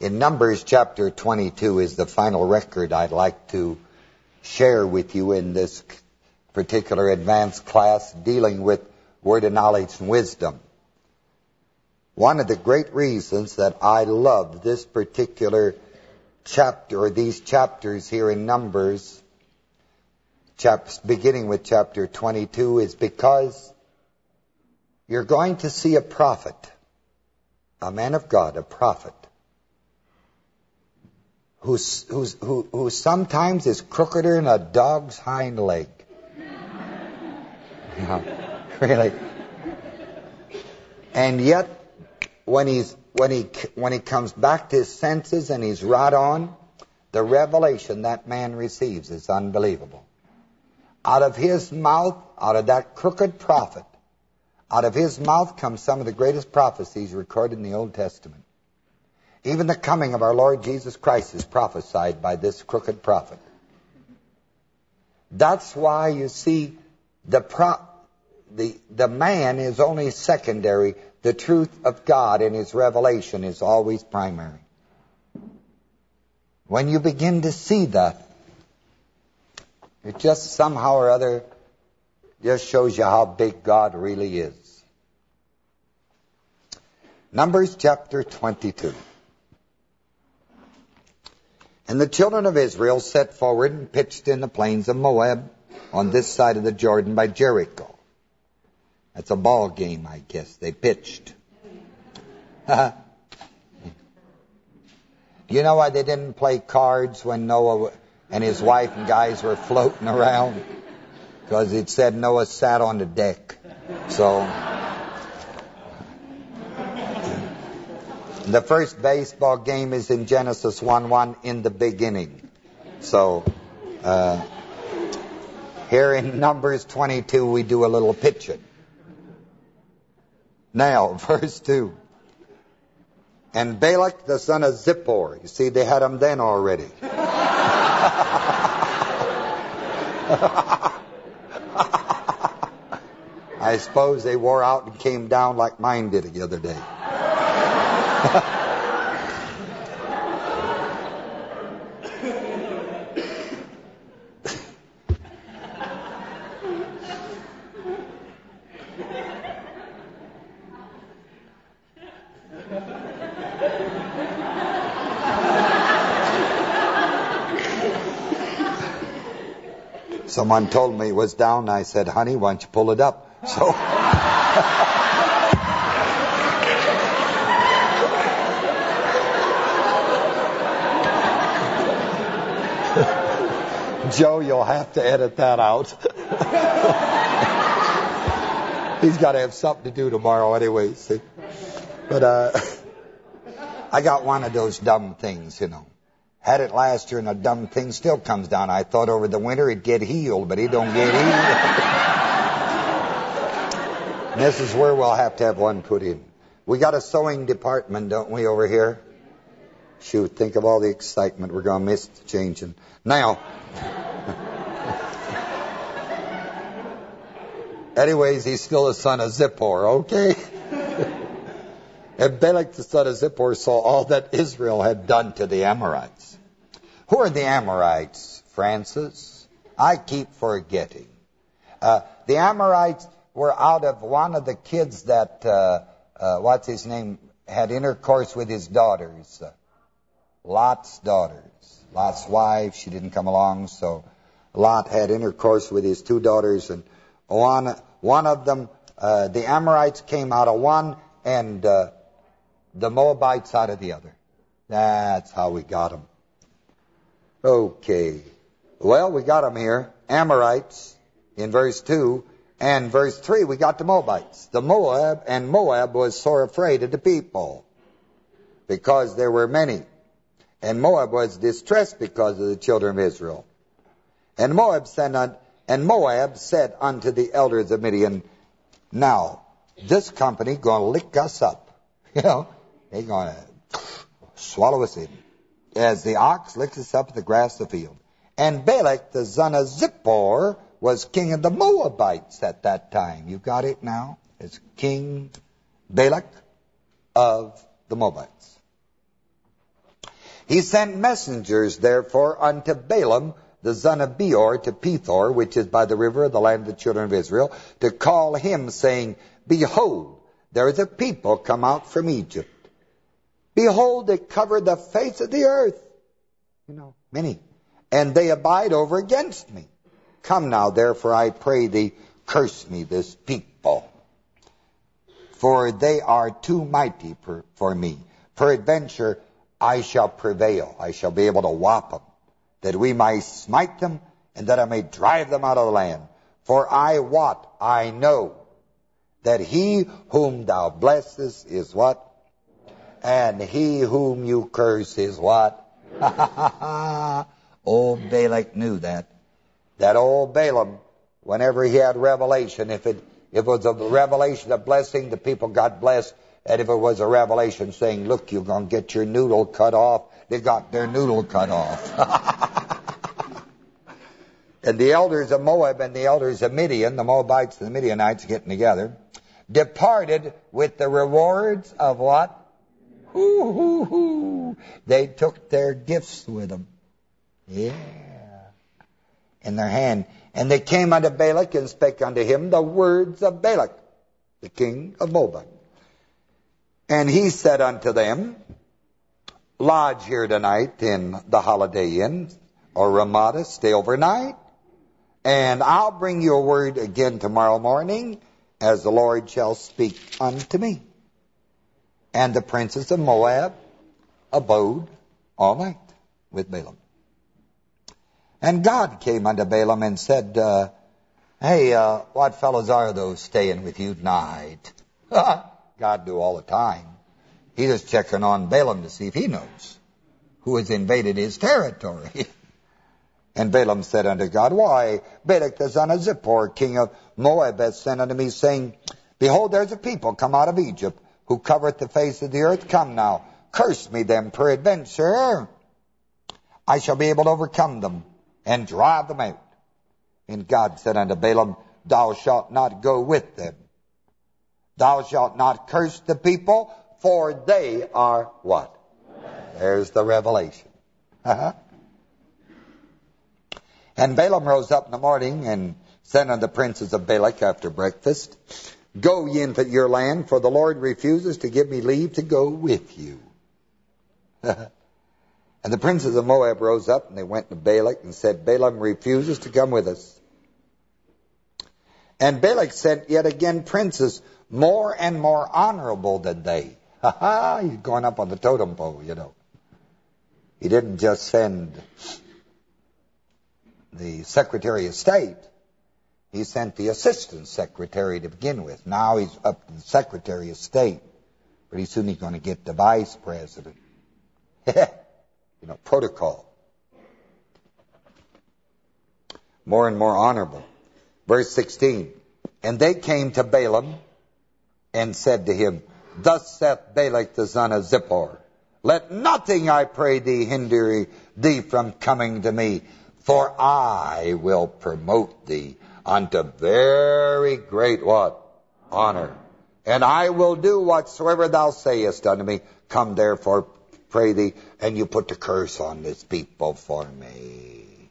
In Numbers chapter 22 is the final record I'd like to share with you in this particular advanced class dealing with word of knowledge and wisdom. One of the great reasons that I love this particular chapter, or these chapters here in Numbers, beginning with chapter 22, is because you're going to see a prophet, a man of God, a prophet, who's, who's, who, who sometimes is crookeder than a dog's hind leg. yeah, really. And yet, when he's when he when he comes back to his senses and he's right on, the revelation that man receives is unbelievable. Out of his mouth, out of that crooked prophet, out of his mouth comes some of the greatest prophecies recorded in the Old Testament. Even the coming of our Lord Jesus Christ is prophesied by this crooked prophet. That's why you see the the the man is only secondary. The truth of God and His revelation is always primary. When you begin to see that, it just somehow or other just shows you how big God really is. Numbers chapter 22. And the children of Israel set forward and pitched in the plains of Moab on this side of the Jordan by Jericho. That's a ball game, I guess. They pitched. you know why they didn't play cards when Noah and his wife and guys were floating around? Because it said Noah sat on the deck. So... The first baseball game is in Genesis 1-1 in the beginning. So, uh, here in Numbers 22, we do a little pitching. Now, verse 2. And Balak, the son of Zippor. You see, they had him then already. I suppose they wore out and came down like mine did the other day. Someone told me it was down. I said, honey, why don't you pull it up? So... Joe, you'll have to edit that out. He's got to have something to do tomorrow anyway, see. But uh, I got one of those dumb things, you know. Had it last year and a dumb thing still comes down. I thought over the winter it'd get healed, but it don't get healed. this is where we'll have to have one put in. We got a sewing department, don't we, over here? Shoot, think of all the excitement we're going to miss changing. Now, anyways, he's still a son of Zippor, okay? and Balak the son of Zippor saw all that Israel had done to the Amorites. Who are the Amorites, Francis? I keep forgetting. Uh, the Amorites were out of one of the kids that, uh, uh, what's his name, had intercourse with his daughters. Lot's daughters. Lot's wife, she didn't come along, so Lot had intercourse with his two daughters, and one, one of them, uh, the Amorites came out of one, and uh, the Moabites out of the other. That's how we got them. Okay. Well, we got them here. Amorites in verse 2. And verse 3, we got the Moabites. The Moab, and Moab was sore afraid of the people because there were many. And Moab was distressed because of the children of Israel. And Moab said, and Moab said unto the elders of Midian, Now, this company going to lick us up. You know, they're going to swallow us in as the ox licks itself up the grass of the field. And Balak, the son of Zippor, was king of the Moabites at that time. You got it now? It's King Balak of the Moabites. He sent messengers, therefore, unto Balaam, the son of Beor, to Pethor, which is by the river of the land of the children of Israel, to call him, saying, Behold, there is a people come out from Egypt. Behold, they cover the face of the earth. You know, many. And they abide over against me. Come now, therefore, I pray thee, curse me, this people. For they are too mighty for, for me. Peradventure, I shall prevail. I shall be able to whop them, that we may smite them, and that I may drive them out of the land. For I what? I know that he whom thou blessest is what? And he whom you curse is what? old Balak knew that. That old Balaam, whenever he had revelation, if it if it was a revelation of blessing, the people got blessed. And if it was a revelation saying, look, you're going to get your noodle cut off, they got their noodle cut off. and the elders of Moab and the elders of Midian, the Moabites and the Midianites getting together, departed with the rewards of what? Hoo, hoo, hoo. They took their gifts with them. Yeah. In their hand. And they came unto Balak and spake unto him the words of Balak, the king of Moab. And he said unto them, Lodge here tonight in the Holiday Inn or Ramada, stay overnight, and I'll bring you a word again tomorrow morning, as the Lord shall speak unto me. And the princes of Moab abode all night with Balaam. And God came unto Balaam and said, uh, Hey, uh, what fellows are those staying with you tonight? God do all the time. He's just checking on Balaam to see if he knows who has invaded his territory. and Balaam said unto God, Why, Balak the son of Zippor, king of Moab, hath sent unto me, saying, Behold, there's a people come out of Egypt, who covereth the face of the earth. Come now, curse me them, peradventure. I shall be able to overcome them, and drive them out. And God said unto Balaam, Thou shalt not go with them. Thou shalt not curse the people, for they are what? There's the revelation. Uh -huh. And Balaam rose up in the morning and said unto the princes of Balak after breakfast, Go ye into your land, for the Lord refuses to give me leave to go with you. and the princes of Moab rose up, and they went to Balak and said, Balaam refuses to come with us. And Balak sent yet again princes more and more honorable than they. Ha ha, he's going up on the totem pole, you know. He didn't just send the Secretary of State. He sent the Assistant Secretary to begin with. Now he's up to the Secretary of State. Pretty soon he's going to get the Vice President. you know, protocol. More and more honorable. Verse 16. And they came to Balaam and said to him, Thus saith Balak the son of Zippor, Let nothing, I pray thee, hinder thee from coming to me, for I will promote thee unto very great what? Honor. And I will do whatsoever thou sayest unto me. Come therefore, pray thee, and you put the curse on this people for me.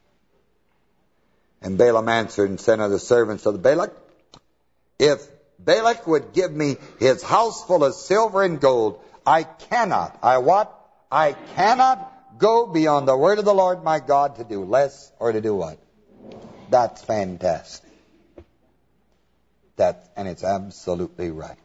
And Balaam answered and said unto the servants of the Balak, If Balak would give me his house full of silver and gold. I cannot. I what? I cannot go beyond the word of the Lord my God to do less or to do what? That's fantastic. That And it's absolutely right.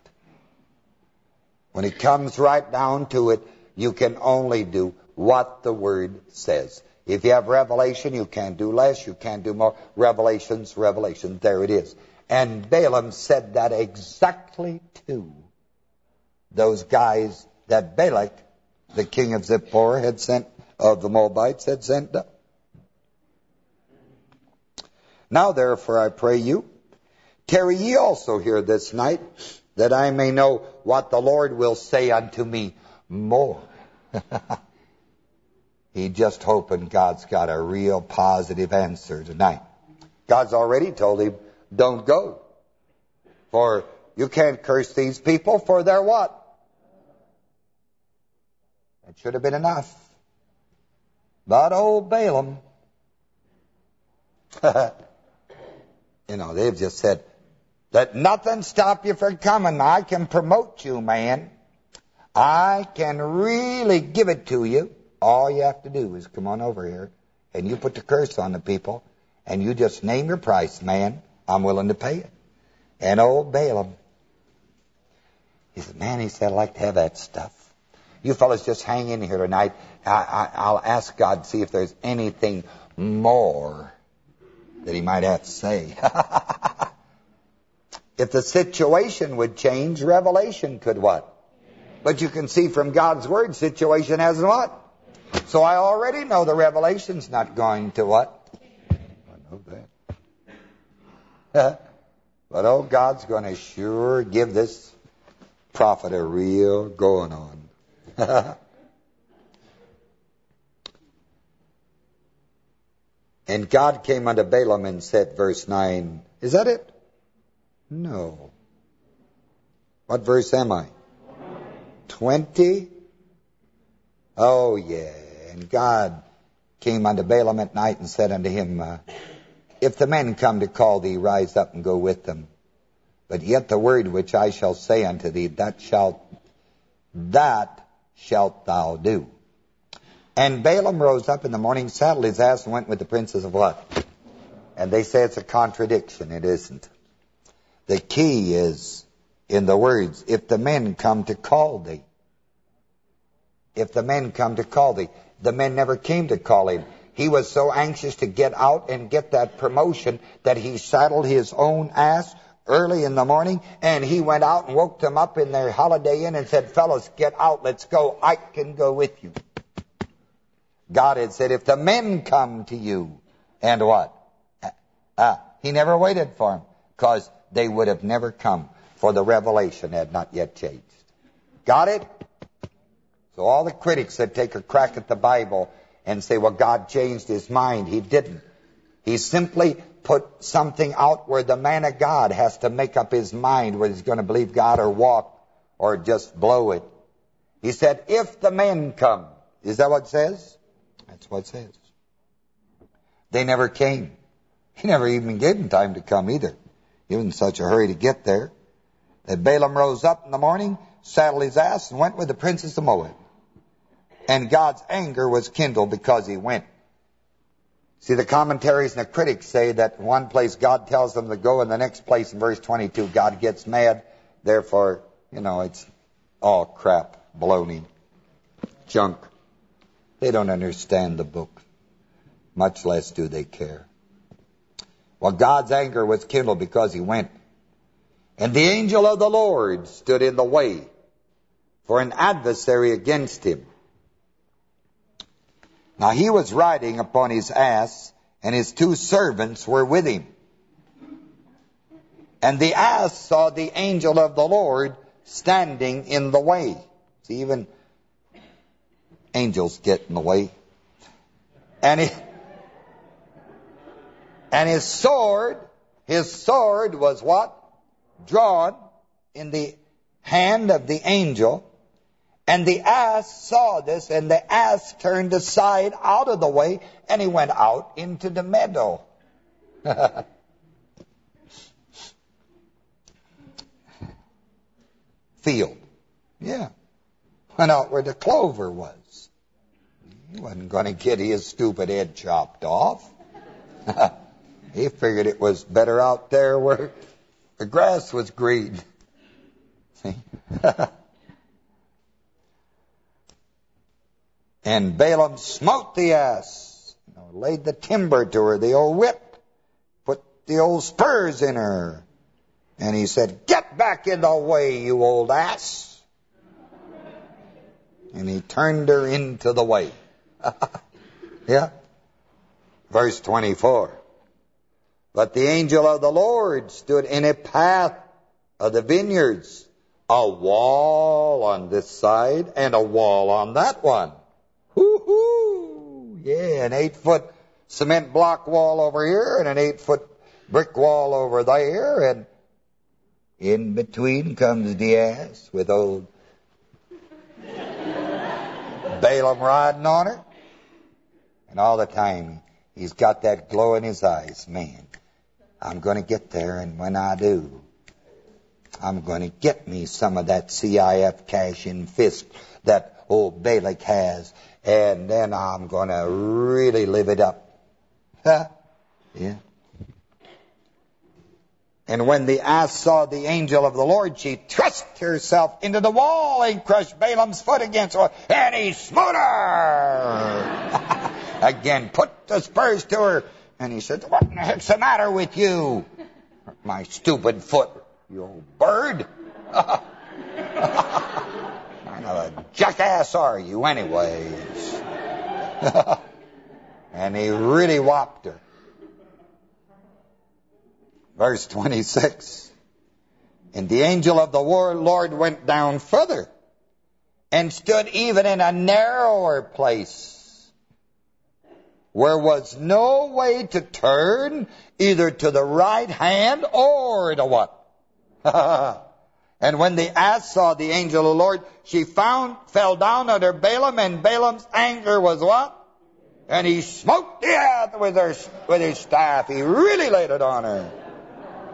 When it comes right down to it, you can only do what the Word says. If you have revelation, you can't do less, you can't do more. Revelations, revelation, there it is. And Balaam said that exactly to those guys that Balak, the king of Zippor, had sent, of the Moabites, had sent up. Now therefore I pray you, tarry ye also here this night, that I may know what the Lord will say unto me more. he just hoping God's got a real positive answer tonight. God's already told him, don't go. For you can't curse these people for their what? It should have been enough. But old Balaam, you know, they've just said, let nothing stop you from coming. I can promote you, man. I can really give it to you. All you have to do is come on over here, and you put the curse on the people, and you just name your price, man. I'm willing to pay it. And old Balaam, he said, man, he said, I'd like to have that stuff. You fellas just hang in here tonight. I, I, will ask God to see if there's anything more that he might have to say. if the situation would change, revelation could what? But you can see from God's word, situation hasn't what? So I already know the revelation's not going to what? I know that. but oh, God's going to sure give this prophet a real going on. and God came unto Balaam and said, verse 9, is that it? No. What verse am I? 20? Oh, yeah. And God came unto Balaam at night and said unto him, uh, If the men come to call thee, rise up and go with them. But yet the word which I shall say unto thee, that shalt, that shalt thou do. And Balaam rose up in the morning, saddled his ass, and went with the princes of what? And they say it's a contradiction. It isn't. The key is in the words, if the men come to call thee. If the men come to call thee. The men never came to call him. He was so anxious to get out and get that promotion that he saddled his own ass early in the morning and he went out and woke them up in their holiday inn and said, fellas, get out, let's go. I can go with you. God had said, if the men come to you, and what? Uh, he never waited for them because they would have never come for the revelation had not yet changed. Got it? So all the critics that take a crack at the Bible and say, well, God changed his mind. He didn't. He simply put something out where the man of God has to make up his mind whether he's going to believe God or walk or just blow it. He said, if the men come. Is that what it says? That's what it says. They never came. He never even gave them time to come either. He was in such a hurry to get there. That Balaam rose up in the morning, saddled his ass, and went with the princes of Moab. And God's anger was kindled because he went. See, the commentaries and the critics say that one place God tells them to go, and the next place in verse 22, God gets mad. Therefore, you know, it's all crap, baloney, junk. They don't understand the book. Much less do they care. Well, God's anger was kindled because he went. And the angel of the Lord stood in the way for an adversary against him. Now he was riding upon his ass, and his two servants were with him. And the ass saw the angel of the Lord standing in the way. See, even angels get in the way. And he, and his sword, his sword was what? Drawn in the hand of the angel. And the ass saw this, and the ass turned aside out of the way, and he went out into the meadow. Field. Yeah. Went out where the clover was. He wasn't going to get his stupid head chopped off. he figured it was better out there where the grass was green. See? And Balaam smote the ass, you know, laid the timber to her, the old whip, put the old spurs in her. And he said, get back in the way, you old ass. And he turned her into the way. yeah? Verse 24. But the angel of the Lord stood in a path of the vineyards, a wall on this side and a wall on that one. Yeah, an eight-foot cement block wall over here and an eight-foot brick wall over there, and in between comes ass with old Balaam riding on her. And all the time, he's got that glow in his eyes. Man, I'm going to get there, and when I do, I'm going to get me some of that CIF cash in Fisk that old Balak has, and then I'm going to really live it up. Huh? Yeah. And when the ass saw the angel of the Lord, she thrust herself into the wall and crushed Balaam's foot against her, and he smote her. Again, put the spurs to her. And he said, what in the heck's the matter with you? My stupid foot, you old bird. kind of a jackass are you anyways? and he really whopped her. Verse 26. And the angel of the war Lord went down further and stood even in a narrower place where was no way to turn either to the right hand or to what? and when the ass saw the angel of the Lord, she found, fell down under Balaam, and Balaam's anger was what? And he smote the earth with, her, with his staff. He really laid it on her.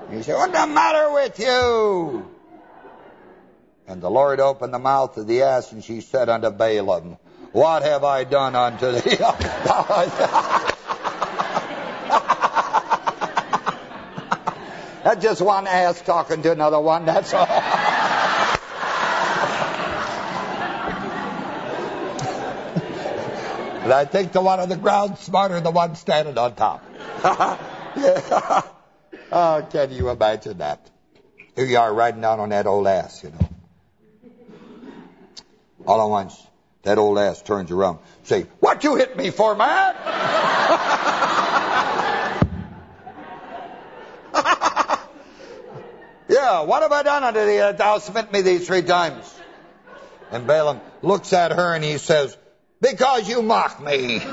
He said, what's the matter with you? And the Lord opened the mouth of the ass, and she said unto Balaam, What have I done unto thee? That's just one ass talking to another one, that's all. But I think the one on the ground smarter than the one standing on top. yeah. Oh, can you imagine that? Here you are riding down on that old ass, you know. All at once, that old ass turns around. Say, what you hit me for, man? yeah, what have I done unto thee that uh, thou smit me these three times? And Balaam looks at her and he says, because you mock me.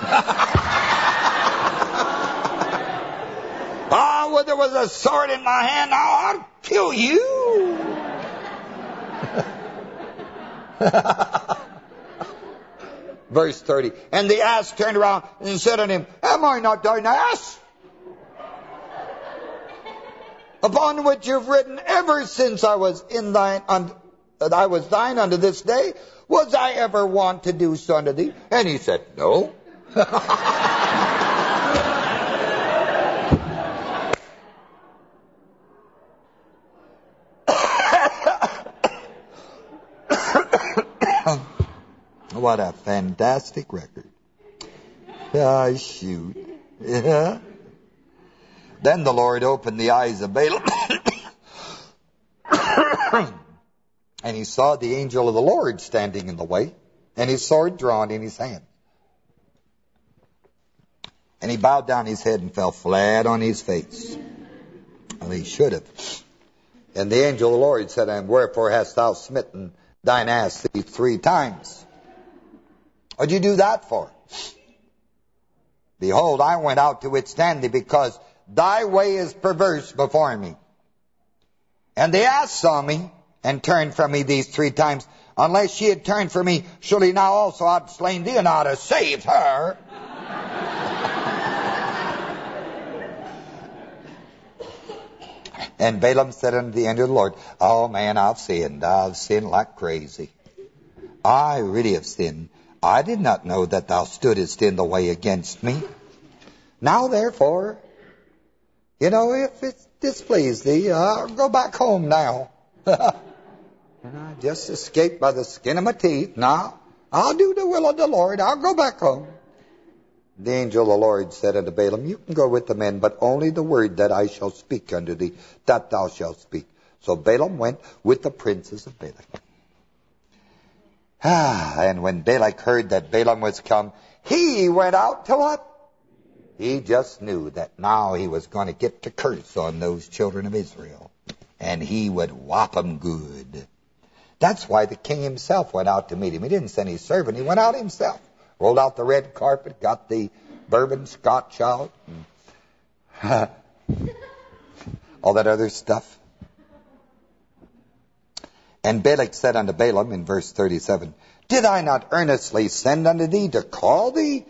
Ah, oh, there was a sword in my hand, I'll kill you. Verse 30. And the ass turned around and said unto him, Am I not thine ass? Upon which you've written ever since I was in thine, un, I was thine unto this day. Was I ever wont to do son of thee? And he said, No. What a fantastic record. Ah, shoot. Yeah. Then the Lord opened the eyes of Balaam. and he saw the angel of the Lord standing in the way, and his sword drawn in his hand. And he bowed down his head and fell flat on his face. Well, he should have. And the angel of the Lord said him, Wherefore hast thou smitten thine ass three times? What'd you do that for? Behold, I went out to withstand thee because thy way is perverse before me. And the ass saw me and turned from me these three times. Unless she had turned from me, surely now also I'd slain thee and I'd have saved her. and Balaam said unto the angel of the Lord, Oh man, I've sinned. I've sinned like crazy. I really have sinned. I did not know that thou stoodest in the way against me. Now, therefore, you know, if it displeased thee, I'll go back home now. and I just escaped by the skin of my teeth. Now, I'll do the will of the Lord. I'll go back home. The angel of the Lord said unto Balaam, You can go with the men, but only the word that I shall speak unto thee, that thou shalt speak. So Balaam went with the princes of Balak. Ah, and when Balak heard that Balaam was come, he went out to what? He just knew that now he was going to get to curse on those children of Israel. And he would whop them good. That's why the king himself went out to meet him. He didn't send his servant. He went out himself. Rolled out the red carpet, got the bourbon scotch out. all that other stuff. And Balak said unto Balaam in verse 37, Did I not earnestly send unto thee to call thee?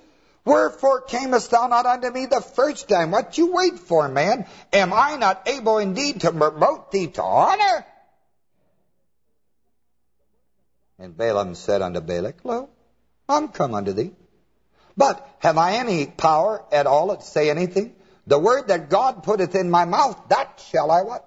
Wherefore camest thou not unto me the first time? What you wait for, man? Am I not able indeed to promote thee to honor? And Balaam said unto Balak, Lo, I'm come unto thee. But have I any power at all to say anything? The word that God putteth in my mouth, that shall I what?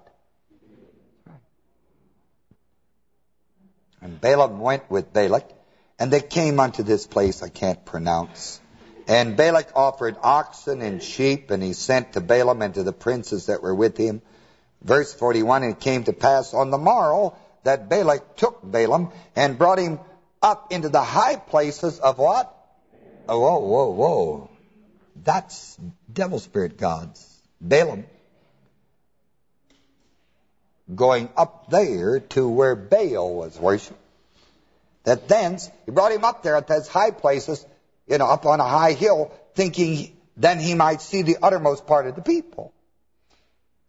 And Balaam went with Balak, and they came unto this place I can't pronounce. And Balak offered oxen and sheep, and he sent to Balaam and to the princes that were with him. Verse 41, And it came to pass on the morrow that Balak took Balaam and brought him up into the high places of what? Oh, whoa, whoa, whoa. That's devil spirit gods. Balaam going up there to where Baal was worshipped. That thence, he brought him up there at those high places, you know, up on a high hill, thinking then he might see the uttermost part of the people.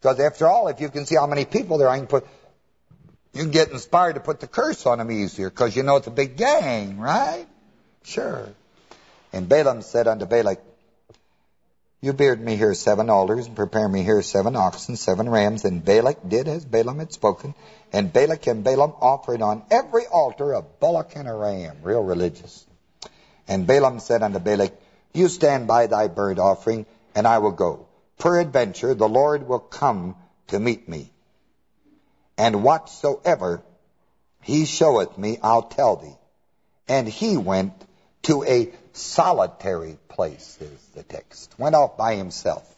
Because after all, if you can see how many people there are, you can, put, you can get inspired to put the curse on them easier, because you know it's a big gang, right? Sure. And Balaam said unto Balak, you beard me here seven altars, and prepare me here seven oxen, seven rams. And Balak did as Balaam had spoken. And Balak and Balaam offered on every altar a bullock and a ram. Real religious. And Balaam said unto Balak, You stand by thy burnt offering, and I will go. Peradventure the Lord will come to meet me. And whatsoever he showeth me, I'll tell thee. And he went to a solitary place, is the text. Went off by himself.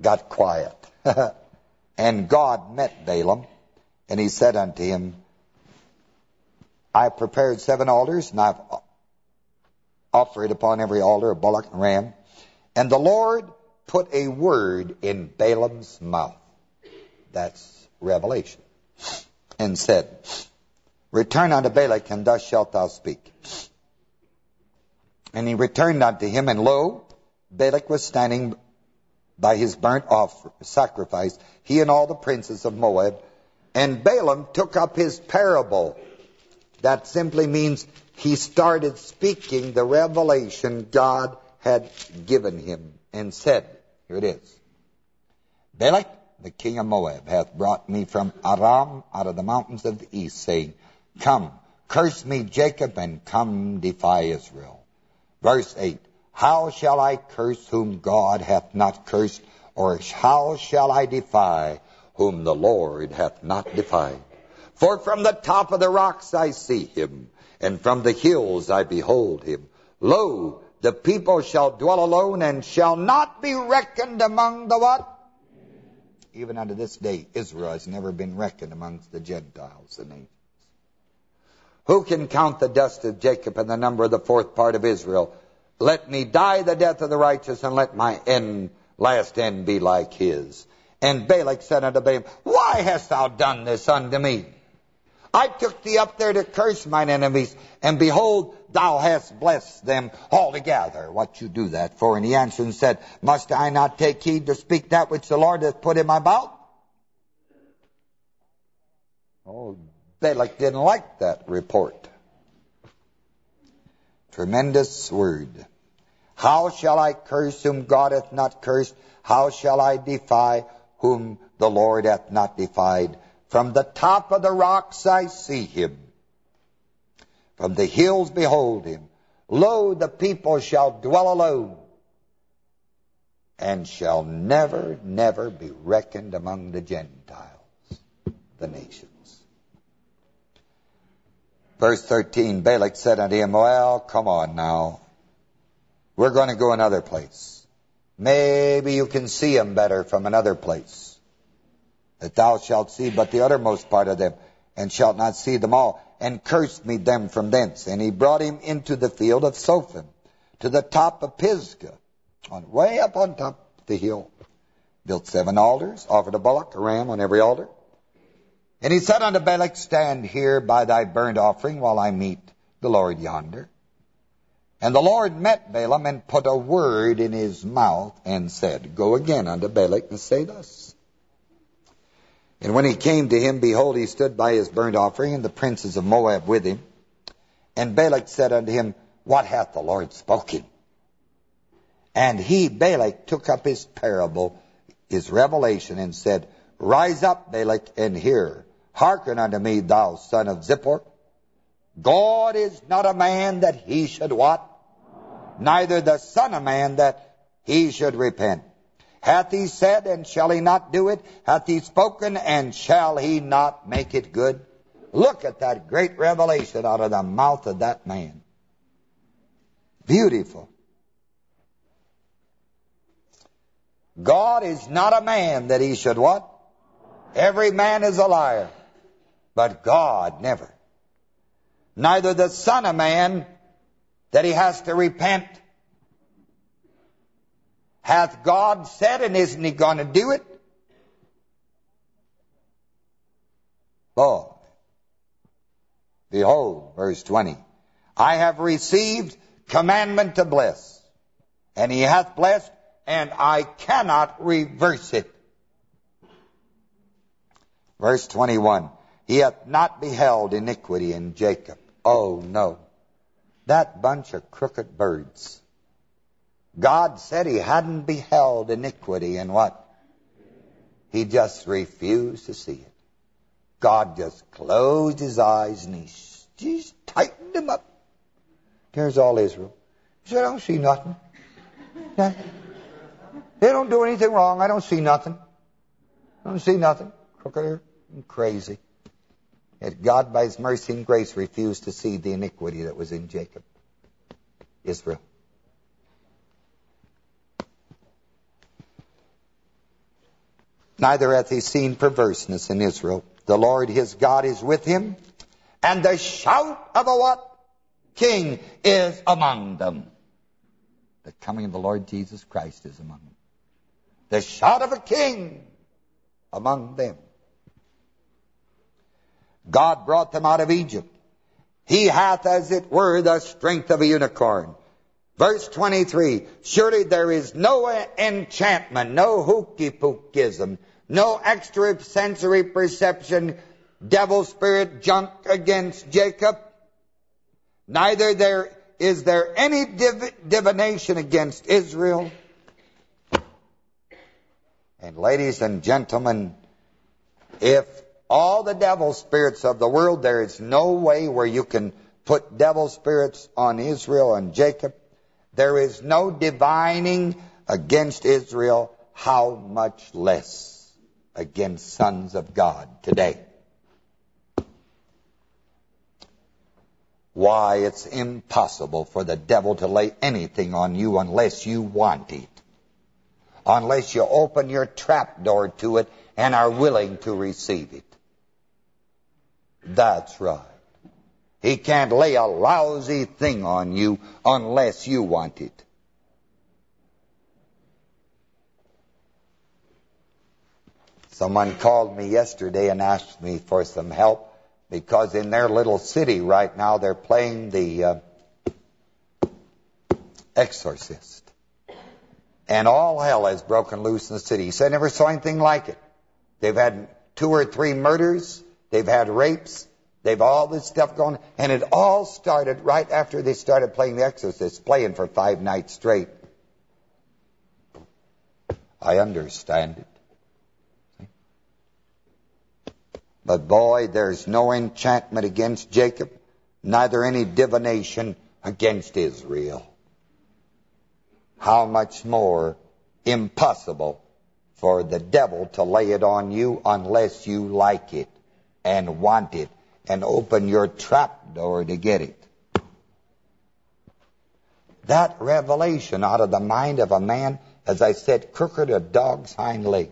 Got quiet. and God met Balaam, and he said unto him, I have prepared seven altars, and I've offered upon every altar a bullock and ram. And the Lord put a word in Balaam's mouth. That's revelation. And said, Return unto Balak, and thus shalt thou speak. And he returned unto him, and lo, Balak was standing by his burnt off sacrifice, he and all the princes of Moab. And Balaam took up his parable. That simply means he started speaking the revelation God had given him and said, here it is, Balak, the king of Moab, hath brought me from Aram out of the mountains of the east, saying, Come, curse me Jacob, and come defy Israel. Verse 8, How shall I curse whom God hath not cursed, or how shall I defy whom the Lord hath not defied? For from the top of the rocks I see him, and from the hills I behold him. Lo, the people shall dwell alone, and shall not be reckoned among the what? Even unto this day, Israel has never been reckoned amongst the Gentiles, the nations. Who can count the dust of Jacob and the number of the fourth part of Israel? Let me die the death of the righteous, and let my end, last end be like his. And Balak said unto Balaam, Why hast thou done this unto me? I took thee up there to curse mine enemies, and behold, thou hast blessed them altogether. What you do that for? And he answered and said, Must I not take heed to speak that which the Lord hath put in my mouth? Oh, Balak didn't like that report. Tremendous word. How shall I curse whom God hath not cursed? How shall I defy whom the Lord hath not defied? From the top of the rocks I see him. From the hills behold him. Lo, the people shall dwell alone, and shall never, never be reckoned among the Gentiles, the nations. Verse 13, Balak said unto him, Well, come on now. We're going to go another place. Maybe you can see him better from another place. That thou shalt see but the uttermost part of them, and shalt not see them all. And cursed me them from thence. And he brought him into the field of Zophim, to the top of Pisgah, on way up on top of the hill. Built seven altars, offered a bullock, a ram on every altar. And he said unto Balak, Stand here by thy burnt offering while I meet the Lord yonder. And the Lord met Balaam and put a word in his mouth and said, Go again unto Balak and say thus. And when he came to him, behold, he stood by his burnt offering, and the princes of Moab with him. And Balak said unto him, What hath the Lord spoken? And he, Balak, took up his parable, his revelation, and said, Rise up, Balak, and hear. Hearken unto me, thou son of Zippor. God is not a man that he should what? Neither the son of man that he should repent. Hath he said, and shall he not do it? Hath he spoken, and shall he not make it good? Look at that great revelation out of the mouth of that man. Beautiful. God is not a man that he should what? Every man is a liar, but God never. Neither the son of man that he has to repent. Hath God said, and isn't he going to do it? Boy, behold, verse 20, I have received commandment to bless, and he hath blessed, and I cannot reverse it. Verse 21, he hath not beheld iniquity in Jacob. Oh, no. That bunch of crooked birds. God said he hadn't beheld iniquity in what? He just refused to see it. God just closed his eyes and he just tightened them up. Here's all Israel. He said, I don't see nothing. They don't do anything wrong. I don't see nothing. I don't see nothing. Crooked and crazy. Yet God, by his mercy and grace, refused to see the iniquity that was in Jacob, Israel. Neither hath he seen perverseness in Israel. The Lord his God is with him, and the shout of a what? King is among them. The coming of the Lord Jesus Christ is among them. The shout of a king among them. God brought them out of Egypt. He hath, as it were, the strength of a unicorn. Verse 23, Surely there is no enchantment, no hooky-pookism, no extrasensory perception, devil spirit junk against Jacob. Neither there is there any div divination against Israel. And ladies and gentlemen, if all the devil spirits of the world, there is no way where you can put devil spirits on Israel and Jacob. There is no divining against Israel, how much less against sons of God today. Why, it's impossible for the devil to lay anything on you unless you want it. Unless you open your trap door to it and are willing to receive it. That's right. He can't lay a lousy thing on you unless you want it. Someone called me yesterday and asked me for some help because in their little city right now they're playing the uh, Exorcist. And all hell has broken loose in the city. He said, never saw anything like it. They've had two or three murders. They've had rapes. They've all this stuff going. And it all started right after they started playing The Exorcist, playing for five nights straight. I understand it. But boy, there's no enchantment against Jacob, neither any divination against Israel. How much more impossible for the devil to lay it on you unless you like it and want it and open your trap door to get it. That revelation out of the mind of a man, as I said, crooked a dog's hind leg.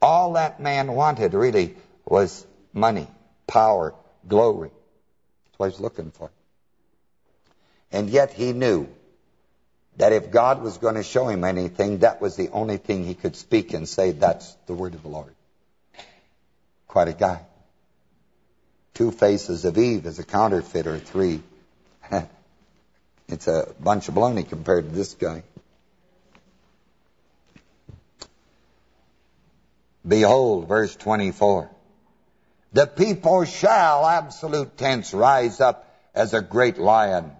All that man wanted really was money, power, glory. That's what he's looking for. And yet he knew that if God was going to show him anything, that was the only thing he could speak and say, that's the word of the Lord. Quite a guy two faces of Eve as a counterfeit or three. it's a bunch of baloney compared to this guy. Behold, verse 24. The people shall, absolute tense, rise up as a great lion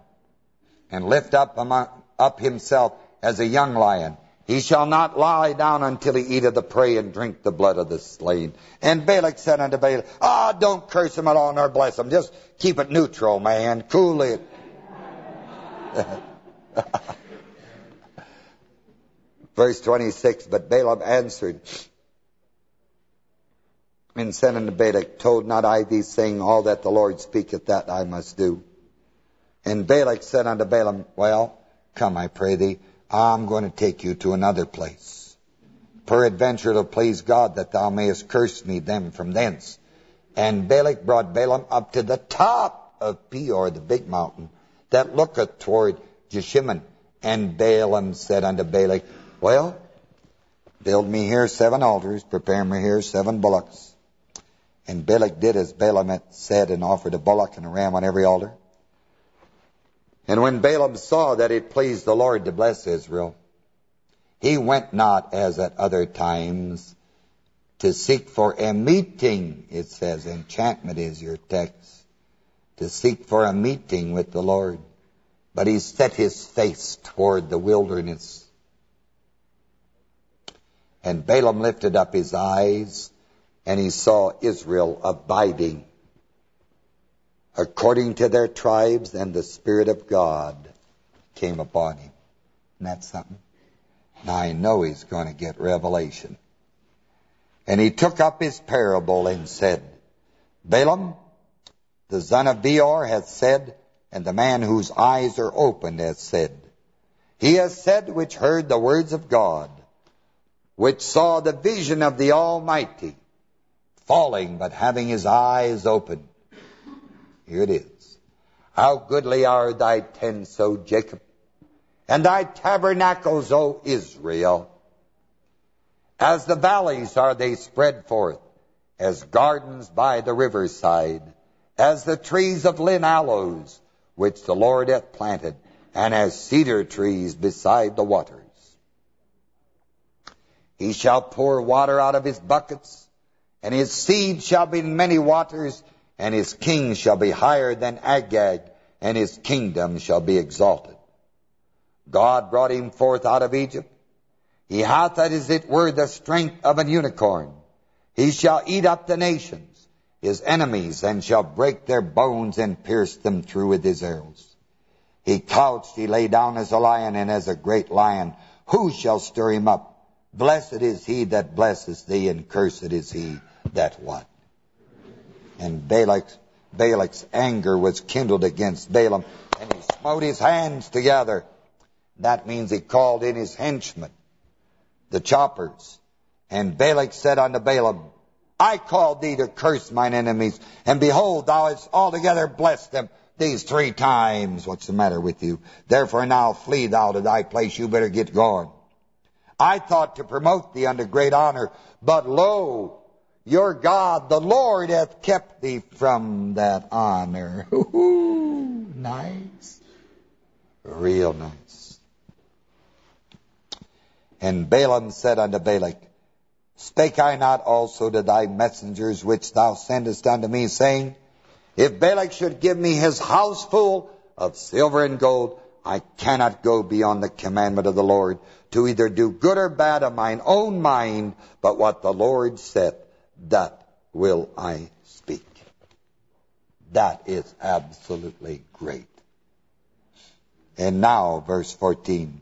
and lift up among, up himself as a young lion. He shall not lie down until he eat of the prey and drink the blood of the slain. And Balak said unto Balaam, Ah, don't curse him at all nor bless him. Just keep it neutral, man. Cool it. Verse 26, But Balaam answered and said unto Balak, Told not I thee, saying, All that the Lord speaketh, that I must do. And Balak said unto Balaam, Well, come, I pray thee, I'm going to take you to another place. Peradventure to please God that thou mayest curse me them from thence. And Balak brought Balaam up to the top of Peor, the big mountain, that looketh toward Jeshimon. And Balaam said unto Balak, Well, build me here seven altars, prepare me here seven bullocks. And Balak did as Balaam had said and offered a bullock and a ram on every altar. And when Balaam saw that it pleased the Lord to bless Israel, he went not as at other times to seek for a meeting, it says, enchantment is your text, to seek for a meeting with the Lord. But he set his face toward the wilderness. And Balaam lifted up his eyes, and he saw Israel abiding according to their tribes, and the Spirit of God came upon him. Isn't that something? Now I know he's going to get revelation. And he took up his parable and said, Balaam, the son of Beor, hath said, and the man whose eyes are opened hath said, He has said which heard the words of God, which saw the vision of the Almighty, falling but having his eyes opened. Here it is. How goodly are thy tents, O Jacob, and thy tabernacles, O Israel. As the valleys are they spread forth, as gardens by the riverside, as the trees of lign aloes, which the Lord hath planted, and as cedar trees beside the waters. He shall pour water out of his buckets, and his seed shall be in many waters, and his king shall be higher than Agag, and his kingdom shall be exalted. God brought him forth out of Egypt. He hath, as it were, the strength of an unicorn. He shall eat up the nations, his enemies, and shall break their bones and pierce them through with his arrows. He couched, he lay down as a lion, and as a great lion. Who shall stir him up? Blessed is he that blesseth thee, and cursed is he that what? And Balak's, Balak's anger was kindled against Balaam, and he smote his hands together. That means he called in his henchmen, the choppers. And Balak said unto Balaam, I called thee to curse mine enemies, and behold, thou hast altogether blessed them these three times. What's the matter with you? Therefore now flee thou to thy place, you better get gone. I thought to promote thee unto great honor, but lo, your God, the Lord, hath kept thee from that honor. nice. Real nice. And Balaam said unto Balak, Spake I not also to thy messengers which thou sendest unto me, saying, If Balak should give me his house full of silver and gold, I cannot go beyond the commandment of the Lord to either do good or bad of mine own mind, but what the Lord saith, that will I speak. That is absolutely great. And now, verse 14.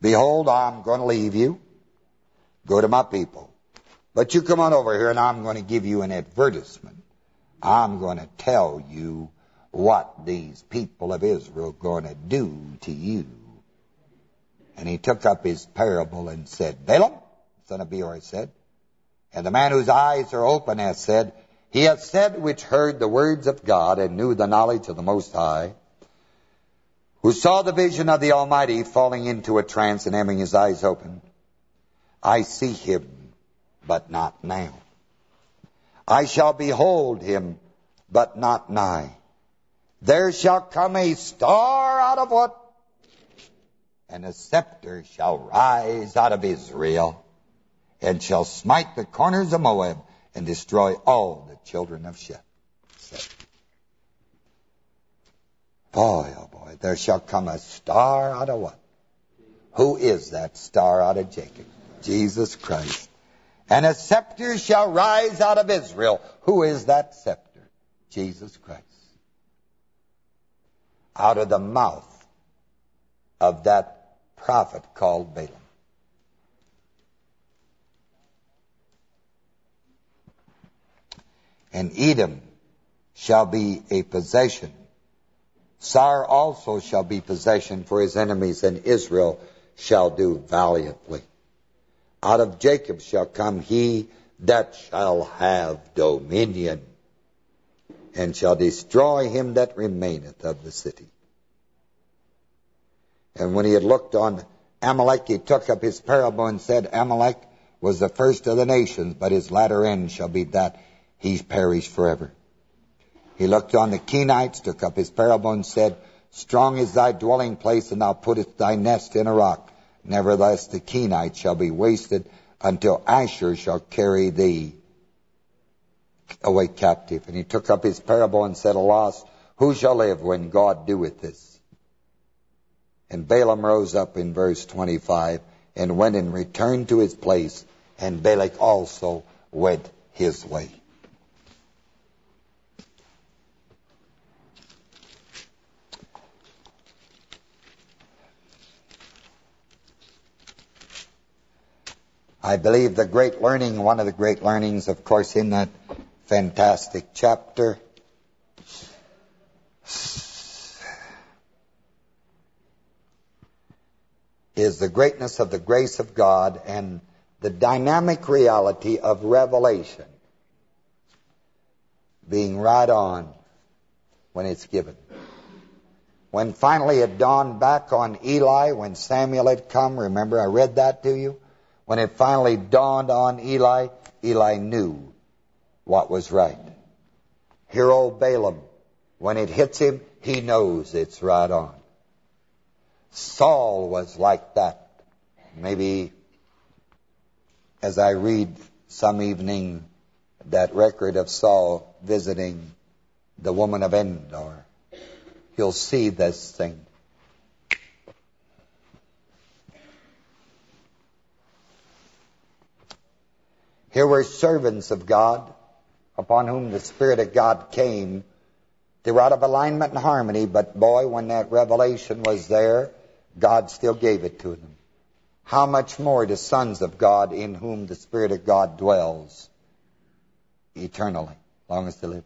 Behold, I'm going to leave you. Go to my people. But you come on over here and I'm going to give you an advertisement. I'm going to tell you what these people of Israel are going to do to you. And he took up his parable and said, Balaam, son of Beor, said, and the man whose eyes are open hath said, He hath said which heard the words of God and knew the knowledge of the Most High, who saw the vision of the Almighty falling into a trance and having his eyes open. I see him, but not now. I shall behold him, but not nigh. There shall come a star out of what? And a scepter shall rise out of Israel and shall smite the corners of Moab and destroy all the children of Sheth. Boy, oh boy, there shall come a star out of what? Who is that star out of Jacob? Jesus Christ. And a scepter shall rise out of Israel. Who is that scepter? Jesus Christ. Out of the mouth of that prophet called Balaam. And Edom shall be a possession. Seir also shall be possession for his enemies, and Israel shall do valiantly. Out of Jacob shall come he that shall have dominion, and shall destroy him that remaineth of the city. And when he had looked on Amalek, he took up his parable and said, Amalek was the first of the nations, but his latter end shall be that he perished forever. He looked on the Kenites, took up his parable and said, Strong is thy dwelling place, and thou puttest thy nest in a rock. Nevertheless, the Kenites shall be wasted until Asshur shall carry thee away captive. And he took up his parable and said, Alas, who shall live when God doeth this? And Balaam rose up in verse 25 and went and returned to his place, and Balak also went his way. I believe the great learning, one of the great learnings, of course, in that fantastic chapter, is the greatness of the grace of God and the dynamic reality of revelation being right on when it's given. When finally it dawned back on Eli, when Samuel had come, remember I read that to you? When it finally dawned on Eli, Eli knew what was right. Hear old Balaam. When it hits him, he knows it's right on. Saul was like that. Maybe as I read some evening that record of Saul visiting the woman of Endor, you'll see this thing. Here were servants of God upon whom the Spirit of God came. They were out of alignment and harmony, but boy, when that revelation was there, God still gave it to them. How much more to sons of God in whom the Spirit of God dwells eternally, long as they live.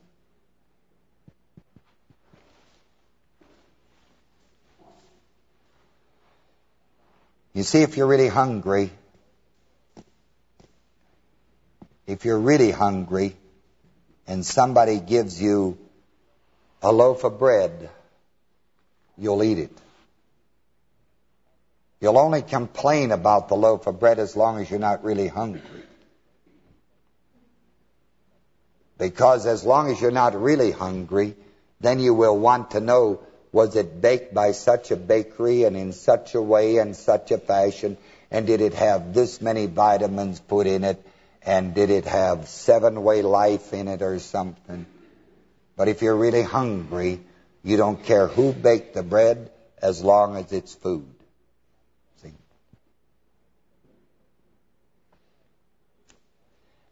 You see, if you're really hungry, if you're really hungry and somebody gives you a loaf of bread, you'll eat it. You'll only complain about the loaf of bread as long as you're not really hungry. Because as long as you're not really hungry, then you will want to know, was it baked by such a bakery and in such a way and such a fashion, and did it have this many vitamins put in it, and did it have seven-way life in it or something? But if you're really hungry, you don't care who baked the bread as long as it's food. See?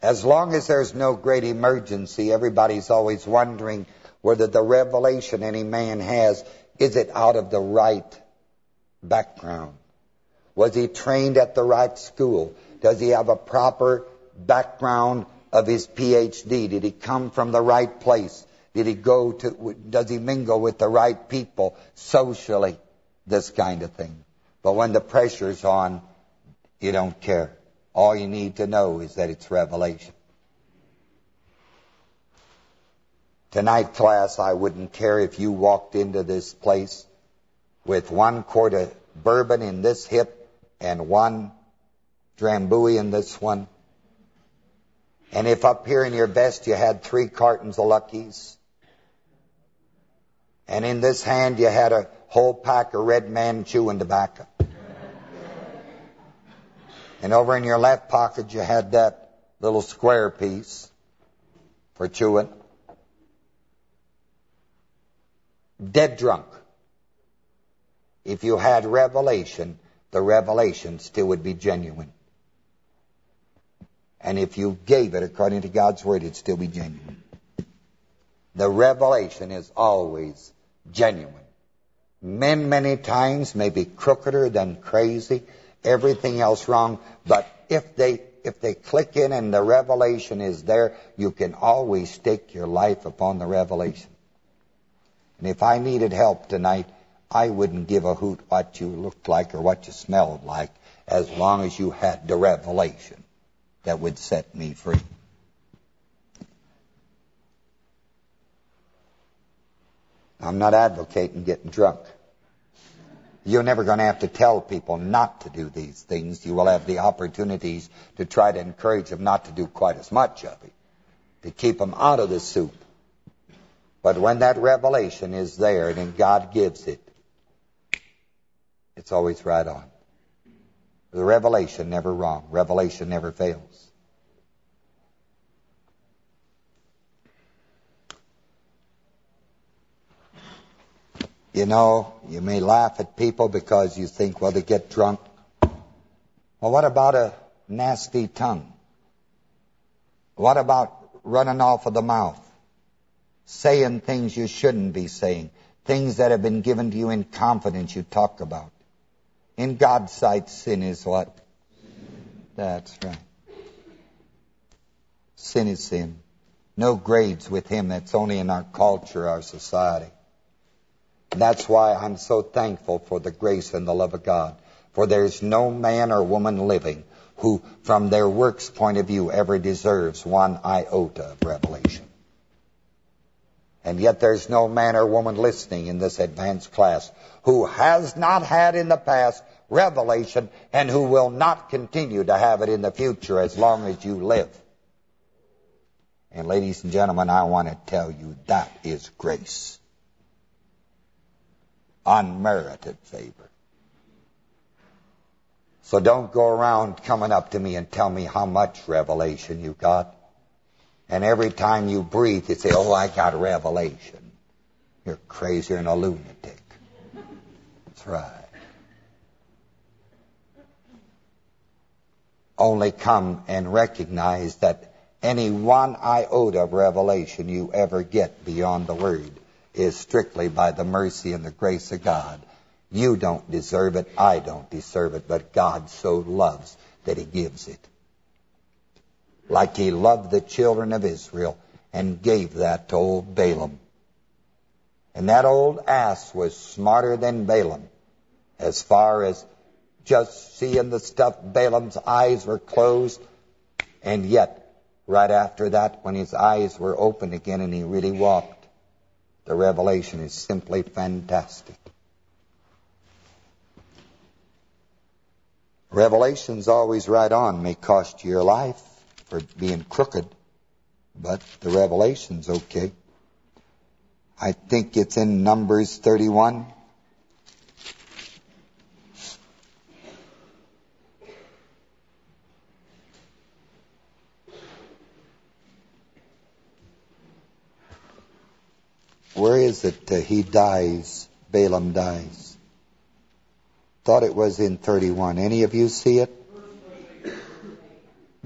As long as there's no great emergency, everybody's always wondering whether the revelation any man has, is it out of the right background? Was he trained at the right school? Does he have a proper background of his PhD? Did he come from the right place? Did he go to, does he mingle with the right people socially? This kind of thing. But when the pressure's on, you don't care. All you need to know is that it's revelation. Tonight, class, I wouldn't care if you walked into this place with one quart of bourbon in this hip and one drambuie in this one and if up here in your vest you had three cartons of Luckies, and in this hand you had a whole pack of Red Man chewing tobacco, and over in your left pocket you had that little square piece for chewing, dead drunk. if you had revelation, the revelation still would be genuine. And if you gave it according to God's word, it'd still be genuine. The revelation is always genuine. Men many times may be crookeder than crazy, everything else wrong, but if they if they click in and the revelation is there, you can always stake your life upon the revelation. And if I needed help tonight, I wouldn't give a hoot what you looked like or what you smelled like as long as you had the revelation that would set me free. I'm not advocating getting drunk. You're never going to have to tell people not to do these things. You will have the opportunities to try to encourage them not to do quite as much of it, to keep them out of the soup. But when that revelation is there and God gives it, it's always right on. The revelation never wrong. Revelation never fails. You know, you may laugh at people because you think, well, they get drunk. Well, what about a nasty tongue? What about running off of the mouth? Saying things you shouldn't be saying. Things that have been given to you in confidence you talk about. In God's sight, sin is what? That's right. Sin is sin. No grades with him. That's only in our culture, our society. That's why I'm so thankful for the grace and the love of God. For there's no man or woman living who, from their works point of view, ever deserves one iota of revelation. And yet there's no man or woman listening in this advanced class who has not had in the past revelation and who will not continue to have it in the future as long as you live. And ladies and gentlemen, I want to tell you that is grace unmerited favor. So don't go around coming up to me and tell me how much revelation you got. And every time you breathe, you say, oh, I got a revelation. You're crazier than a lunatic. That's right. Only come and recognize that any one iota of revelation you ever get beyond the Word is strictly by the mercy and the grace of God. You don't deserve it, I don't deserve it, but God so loves that he gives it. Like he loved the children of Israel and gave that to old Balaam. And that old ass was smarter than Balaam as far as just seeing the stuff. Balaam's eyes were closed, and yet, right after that, when his eyes were open again and he really walked, the revelation is simply fantastic. Revelation's always right on. May cost you your life for being crooked, but the revelation's okay. I think it's in Numbers 31. Where is it uh, he dies, Balaam dies? Thought it was in 31. Any of you see it?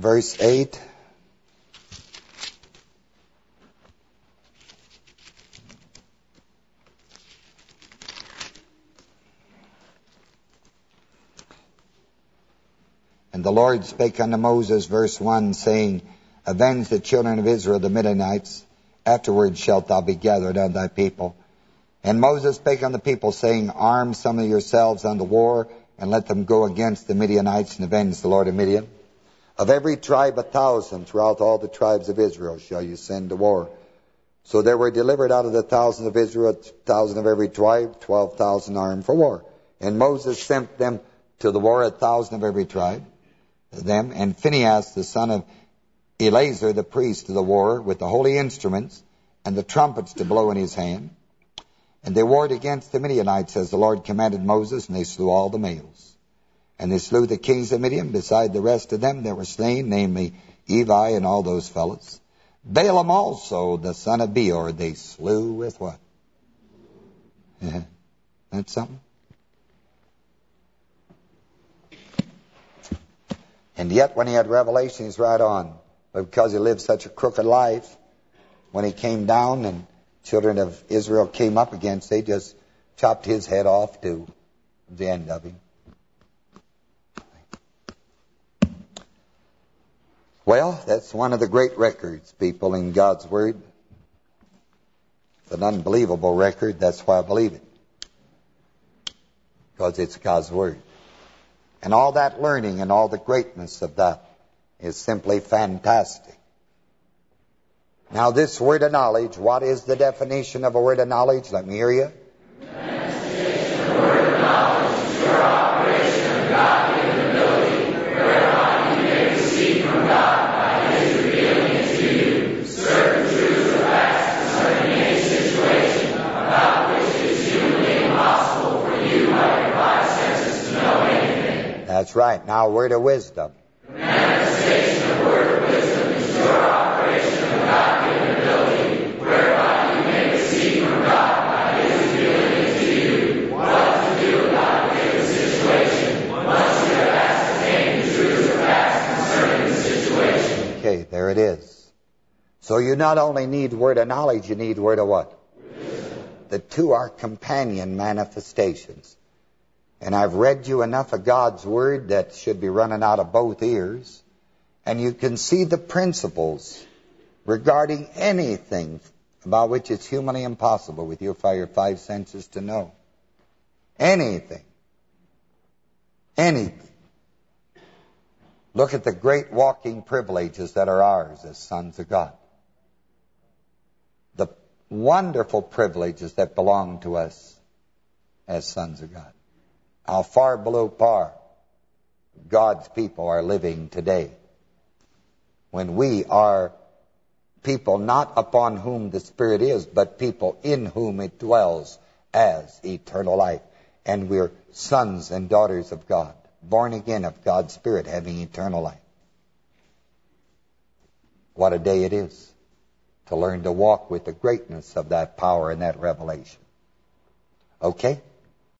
Verse 8. And the Lord spake unto Moses, verse 1, saying, Avenge the children of Israel, the Midianites, Afterwards shalt thou be gathered unto thy people. And Moses spake unto the people, saying, Arm some of yourselves unto war, and let them go against the Midianites and avenge the Lord of Midian. Of every tribe a thousand throughout all the tribes of Israel shall you send to war. So there were delivered out of the thousand of Israel, a thousand of every tribe, twelve thousand armed for war. And Moses sent them to the war, a thousand of every tribe, them, and Phinehas, the son of Eleazar the priest to the war with the holy instruments and the trumpets to blow in his hand. And they warred against the Midianites as the Lord commanded Moses, and they slew all the males. And they slew the kings of Midian beside the rest of them that were slain, namely Evi and all those fellows. Balaam also, the son of Beor, they slew with what? Yeah. That's something. And yet when he had revelation, he's right on. But because he lived such a crooked life, when he came down and children of Israel came up against, they just chopped his head off to the end of him. Well, that's one of the great records, people, in God's Word. It's an unbelievable record. That's why I believe it. Because it's God's Word. And all that learning and all the greatness of that is simply fantastic. Now this word of knowledge, what is the definition of a word of knowledge? Let me hear you. That's right. Now, word of wisdom. Manifestation of word of wisdom is your operation of God-given ability, whereby you may receive from God by His revealing to you what to do about a given situation once you have ascertained the truths of facts concerning the situation. Okay, there it is. So you not only need word of knowledge, you need word of what? Wisdom. The two are companion manifestations. And I've read you enough of God's Word that should be running out of both ears. And you can see the principles regarding anything about which it's humanly impossible with your five senses to know. Anything. Anything. Look at the great walking privileges that are ours as sons of God. The wonderful privileges that belong to us as sons of God how far below par God's people are living today. When we are people not upon whom the Spirit is, but people in whom it dwells as eternal life. And we're sons and daughters of God, born again of God's Spirit, having eternal life. What a day it is to learn to walk with the greatness of that power and that revelation. Okay?